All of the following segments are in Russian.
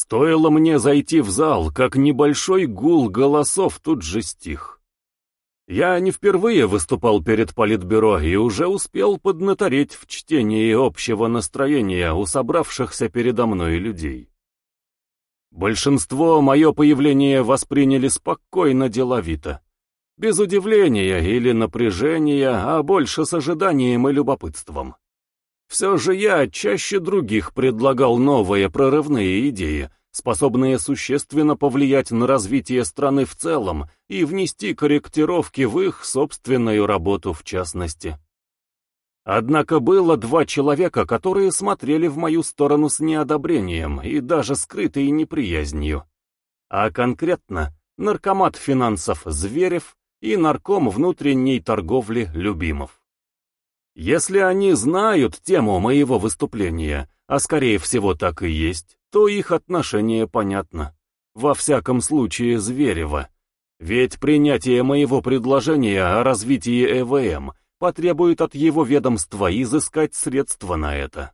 Стоило мне зайти в зал, как небольшой гул голосов тут же стих. Я не впервые выступал перед Политбюро и уже успел поднатореть в чтении общего настроения у собравшихся передо мной людей. Большинство мое появление восприняли спокойно деловито. Без удивления или напряжения, а больше с ожиданием и любопытством. Все же я чаще других предлагал новые прорывные идеи, способные существенно повлиять на развитие страны в целом и внести корректировки в их собственную работу в частности. Однако было два человека, которые смотрели в мою сторону с неодобрением и даже скрытой неприязнью. А конкретно наркомат финансов Зверев и нарком внутренней торговли Любимов. Если они знают тему моего выступления, а скорее всего так и есть, то их отношение понятно. Во всяком случае Зверева. Ведь принятие моего предложения о развитии ЭВМ потребует от его ведомства изыскать средства на это.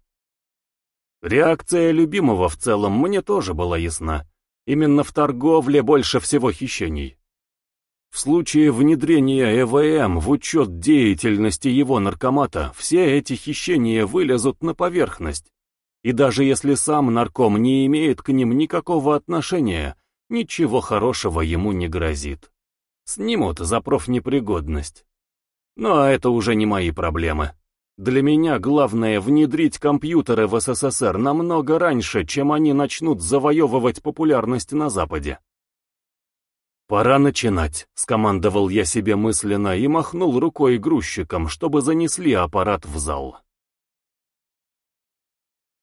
Реакция любимого в целом мне тоже была ясна. Именно в торговле больше всего хищений. В случае внедрения ЭВМ в учет деятельности его наркомата, все эти хищения вылезут на поверхность. И даже если сам нарком не имеет к ним никакого отношения, ничего хорошего ему не грозит. Снимут за профнепригодность. Но это уже не мои проблемы. Для меня главное внедрить компьютеры в СССР намного раньше, чем они начнут завоевывать популярность на Западе. «Пора начинать», — скомандовал я себе мысленно и махнул рукой грузчикам, чтобы занесли аппарат в зал.